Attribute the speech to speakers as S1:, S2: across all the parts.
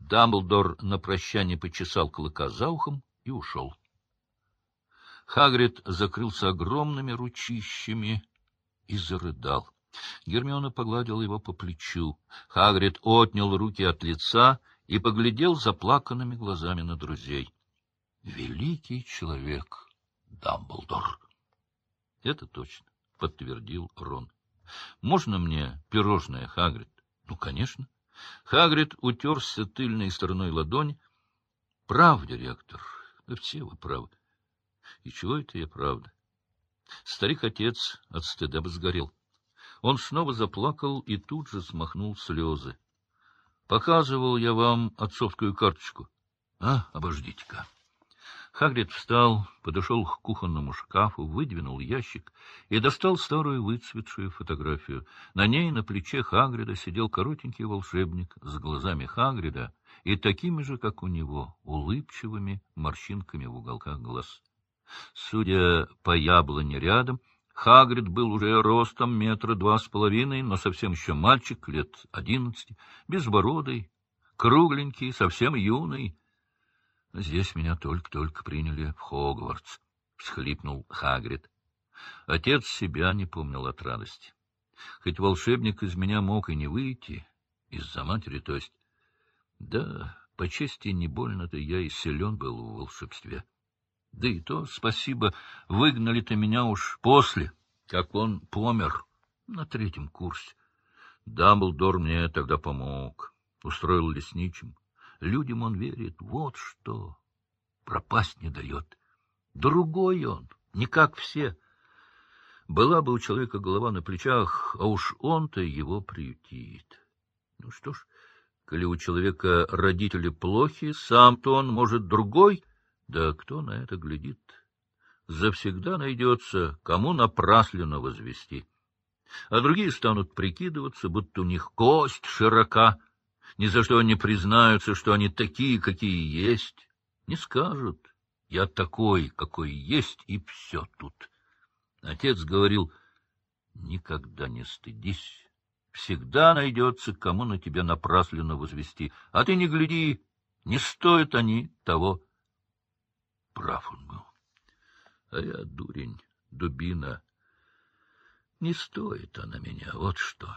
S1: Дамблдор на прощание почесал клыка за ухом и ушел. Хагрид закрылся огромными ручищами и зарыдал. Гермиона погладила его по плечу. Хагрид отнял руки от лица и поглядел заплаканными глазами на друзей. Великий человек Дамблдор. — Это точно, — подтвердил Рон. — Можно мне пирожное, Хагрид? — Ну, конечно. Хагрид утерся тыльной стороной ладони. — Прав, директор. Все вы правы. И чего это я правда? Старик-отец от стыда бы сгорел. Он снова заплакал и тут же смахнул слезы. Показывал я вам отцовскую карточку. А, обождите-ка. Хагрид встал, подошел к кухонному шкафу, выдвинул ящик и достал старую выцветшую фотографию. На ней на плече Хагрида сидел коротенький волшебник с глазами Хагрида и такими же, как у него, улыбчивыми морщинками в уголках глаз. Судя по яблоне рядом, Хагрид был уже ростом метра два с половиной, но совсем еще мальчик, лет одиннадцати, безбородый, кругленький, совсем юный. Здесь меня только-только приняли в Хогвартс, — всхлипнул Хагрид. Отец себя не помнил от радости. Хоть волшебник из меня мог и не выйти, из-за матери, то есть. Да, по чести, не больно-то я и силен был в волшебстве. Да и то, спасибо, выгнали-то меня уж после, как он помер на третьем курсе. Дамблдор мне тогда помог, устроил лесничим. Людям он верит, вот что, пропасть не дает. Другой он, не как все. Была бы у человека голова на плечах, а уж он-то его приютит. Ну что ж, коли у человека родители плохи, сам-то он, может, другой — да кто на это глядит? Завсегда найдется, кому напрасленно возвести. А другие станут прикидываться, будто у них кость широка, ни за что не признаются, что они такие, какие есть. Не скажут, я такой, какой есть, и все тут. Отец говорил, никогда не стыдись. Всегда найдется, кому на тебя напрасленно возвести. А ты не гляди, не стоят они того. Прав он был. А я, дурень, дубина. Не стоит она меня, вот что.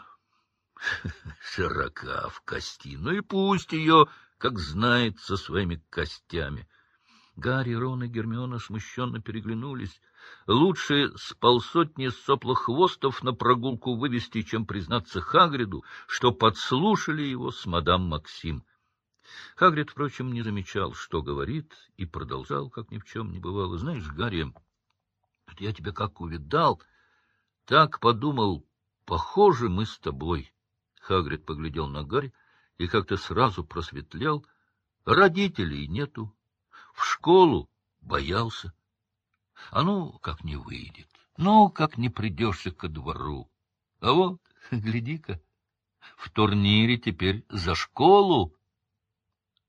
S1: Широка в кости. Ну и пусть ее, как знает, со своими костями. Гарри, Рон и Гермиона смущенно переглянулись. Лучше с полсотни соплохвостов на прогулку вывести, чем признаться Хагриду, что подслушали его с мадам Максим. Хагрид, впрочем, не замечал, что говорит, и продолжал, как ни в чем не бывало. — Знаешь, Гарри, я тебя как увидал, так подумал, похоже мы с тобой. Хагрид поглядел на Гарри и как-то сразу просветлел. Родителей нету. В школу боялся. А ну, как не выйдет. Ну, как не придешься ко двору. А вот, гляди-ка, в турнире теперь за школу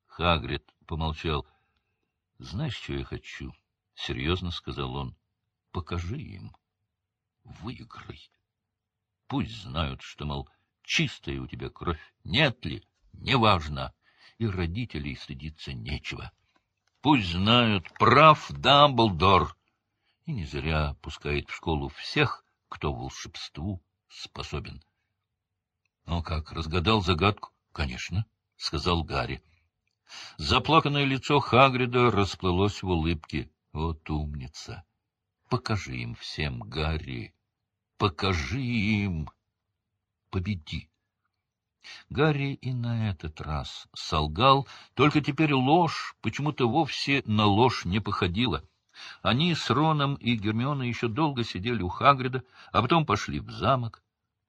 S1: Хагрид помолчал. — Знаешь, что я хочу? — серьезно сказал он. — Покажи им. Выиграй. Пусть знают, что, мол, чистая у тебя кровь. Нет ли? Неважно. И родителей стыдиться нечего. Пусть знают, прав Дамблдор. И не зря пускает в школу всех, кто волшебству способен. — Ну как, разгадал загадку? — Конечно, — сказал Гарри. Заплаканное лицо Хагрида расплылось в улыбке. Вот умница! Покажи им всем, Гарри! Покажи им! Победи! Гарри и на этот раз солгал, только теперь ложь почему-то вовсе на ложь не походила. Они с Роном и Гермионой еще долго сидели у Хагрида, а потом пошли в замок.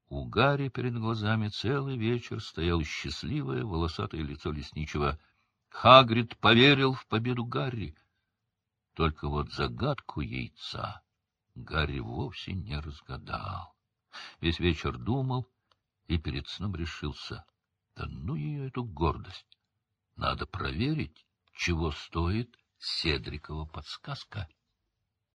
S1: У Гарри перед глазами целый вечер стояло счастливое волосатое лицо лесничего — Хагрид поверил в победу Гарри. Только вот загадку яйца Гарри вовсе не разгадал. Весь вечер думал и перед сном решился. Да ну ее эту гордость! Надо проверить, чего стоит Седрикова подсказка.